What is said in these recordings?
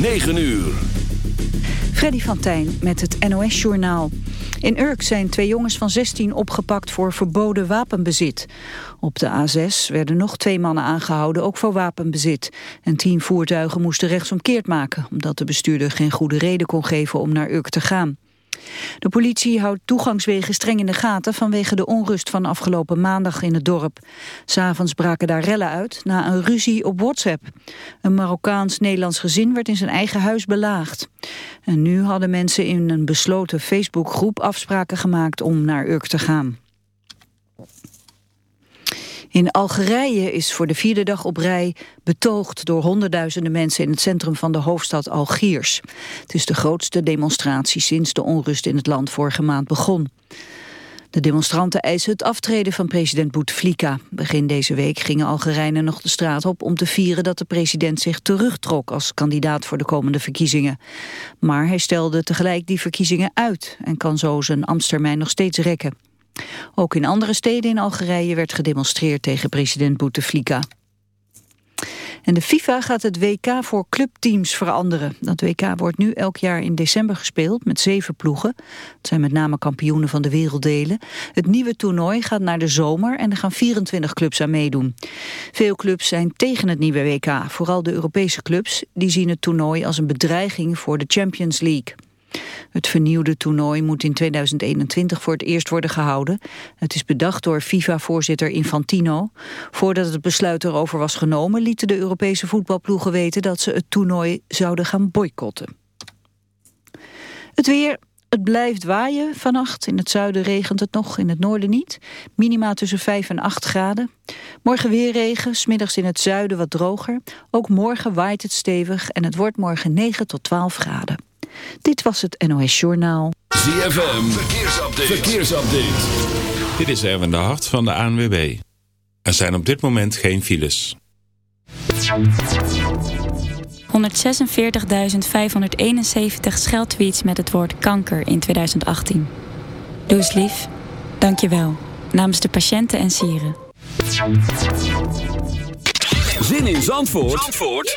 9 uur. Freddy van Tijn met het NOS-journaal. In Urk zijn twee jongens van 16 opgepakt voor verboden wapenbezit. Op de A6 werden nog twee mannen aangehouden, ook voor wapenbezit. En tien voertuigen moesten rechtsomkeerd maken... omdat de bestuurder geen goede reden kon geven om naar Urk te gaan. De politie houdt toegangswegen streng in de gaten vanwege de onrust van afgelopen maandag in het dorp. S'avonds braken daar rellen uit na een ruzie op WhatsApp. Een Marokkaans-Nederlands gezin werd in zijn eigen huis belaagd. En nu hadden mensen in een besloten Facebookgroep afspraken gemaakt om naar Urk te gaan. In Algerije is voor de vierde dag op rij betoogd door honderdduizenden mensen in het centrum van de hoofdstad Algiers. Het is de grootste demonstratie sinds de onrust in het land vorige maand begon. De demonstranten eisen het aftreden van president Bouteflika. Begin deze week gingen Algerijnen nog de straat op om te vieren dat de president zich terugtrok als kandidaat voor de komende verkiezingen. Maar hij stelde tegelijk die verkiezingen uit en kan zo zijn ambtstermijn nog steeds rekken. Ook in andere steden in Algerije werd gedemonstreerd tegen president Bouteflika. En de FIFA gaat het WK voor clubteams veranderen. Dat WK wordt nu elk jaar in december gespeeld met zeven ploegen. Het zijn met name kampioenen van de werelddelen. Het nieuwe toernooi gaat naar de zomer en er gaan 24 clubs aan meedoen. Veel clubs zijn tegen het nieuwe WK, vooral de Europese clubs. Die zien het toernooi als een bedreiging voor de Champions League. Het vernieuwde toernooi moet in 2021 voor het eerst worden gehouden. Het is bedacht door FIFA-voorzitter Infantino. Voordat het besluit erover was genomen... lieten de Europese voetbalploegen weten dat ze het toernooi zouden gaan boycotten. Het weer, het blijft waaien vannacht. In het zuiden regent het nog, in het noorden niet. Minima tussen 5 en 8 graden. Morgen weer regen, smiddags in het zuiden wat droger. Ook morgen waait het stevig en het wordt morgen 9 tot 12 graden. Dit was het NOS Journaal. ZFM, verkeersupdate. verkeersupdate. Dit is Erwin de Hart van de ANWB. Er zijn op dit moment geen files. 146.571 scheldtweets met het woord kanker in 2018. Doe eens lief. Dank je wel. Namens de patiënten en sieren. Zin in Zandvoort? Zandvoort?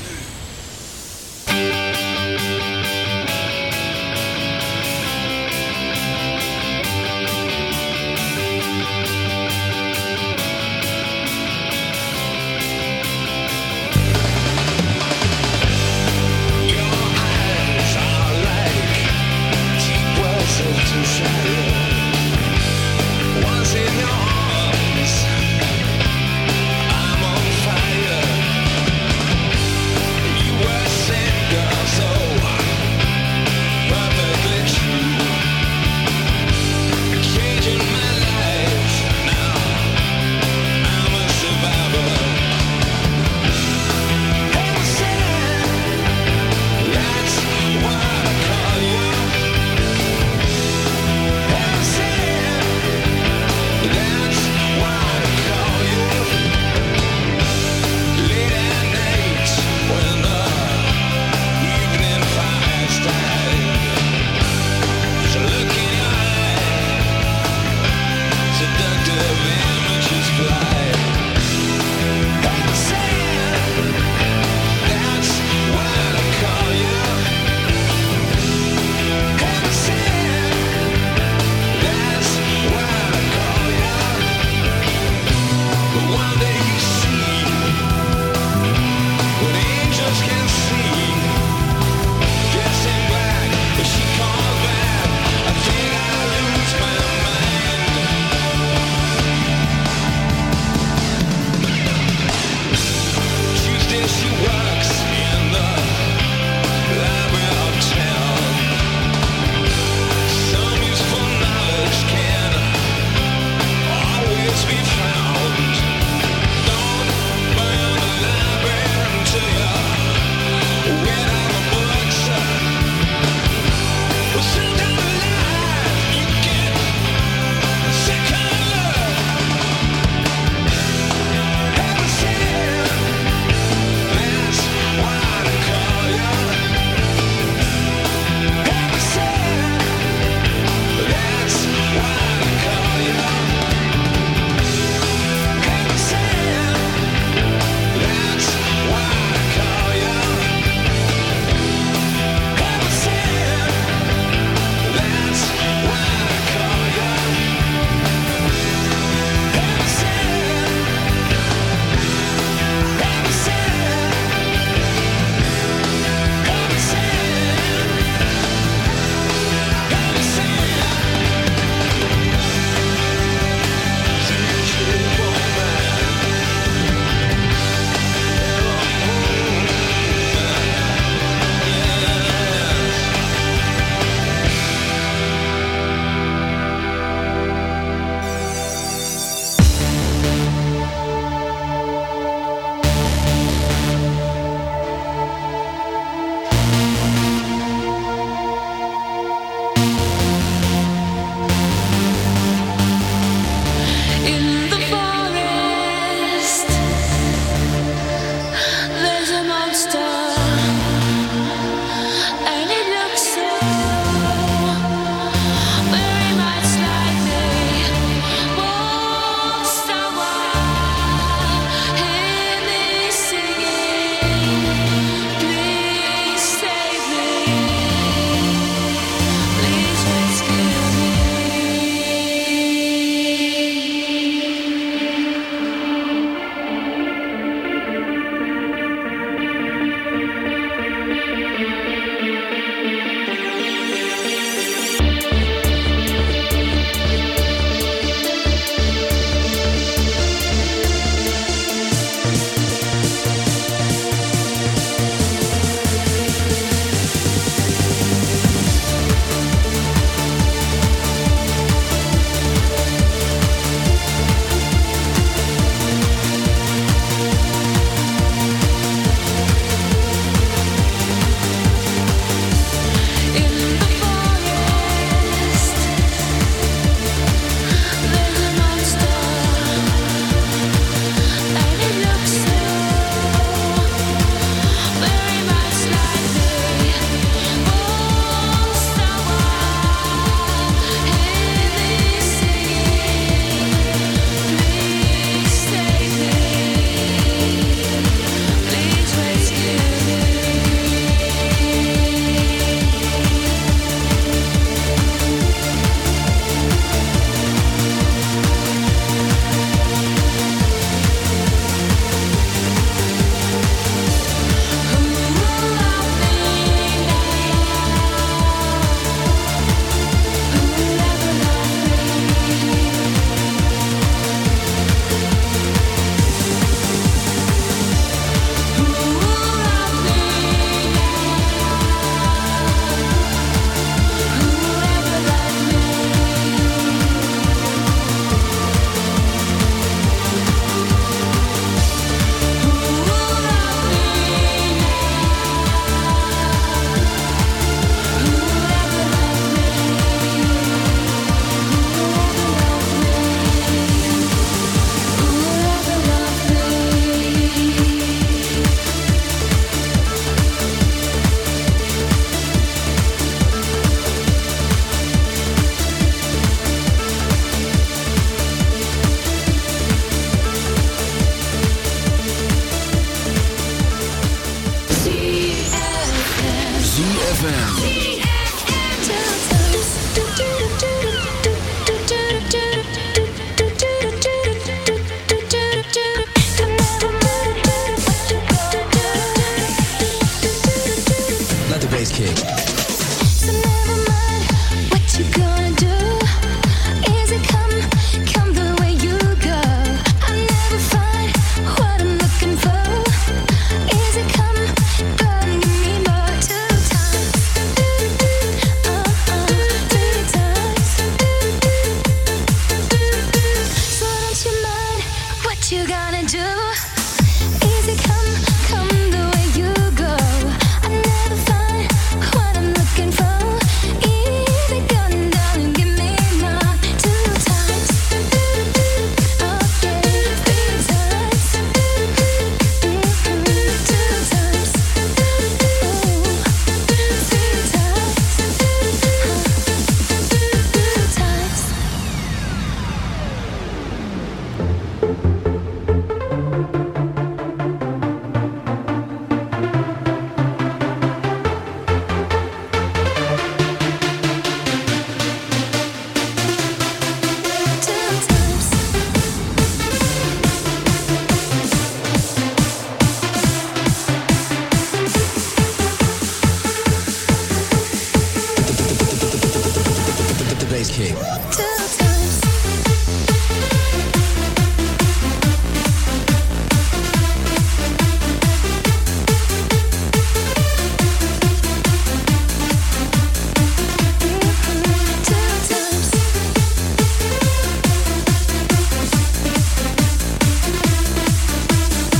bass kick. So never mind what you go.